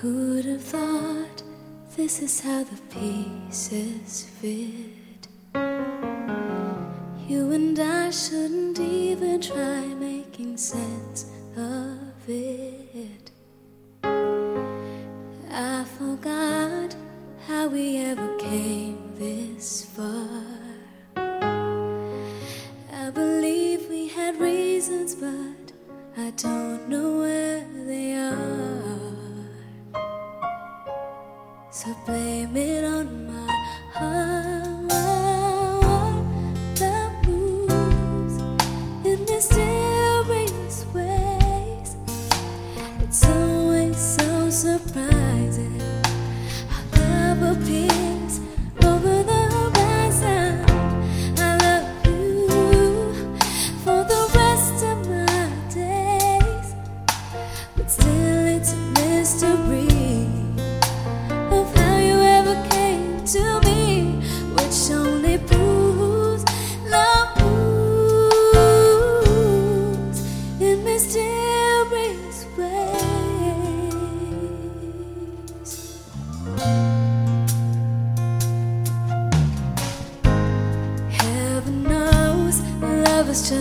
Who'd have thought this is how the pieces fit? You and I shouldn't even try making sense of it. I forgot how we ever came this far. I believe we had reasons, but I don't know where they are. So blame it on my heart. The moves in mysterious ways. It's always so surprising how love appears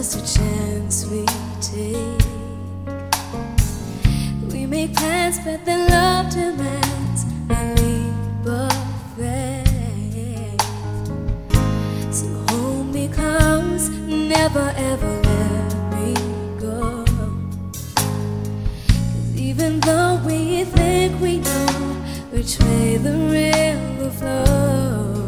just a chance we take. We make plans, but then love demands a leap of faith. So hold me close, never ever let me go. 'Cause even though we think we know which way the river flows,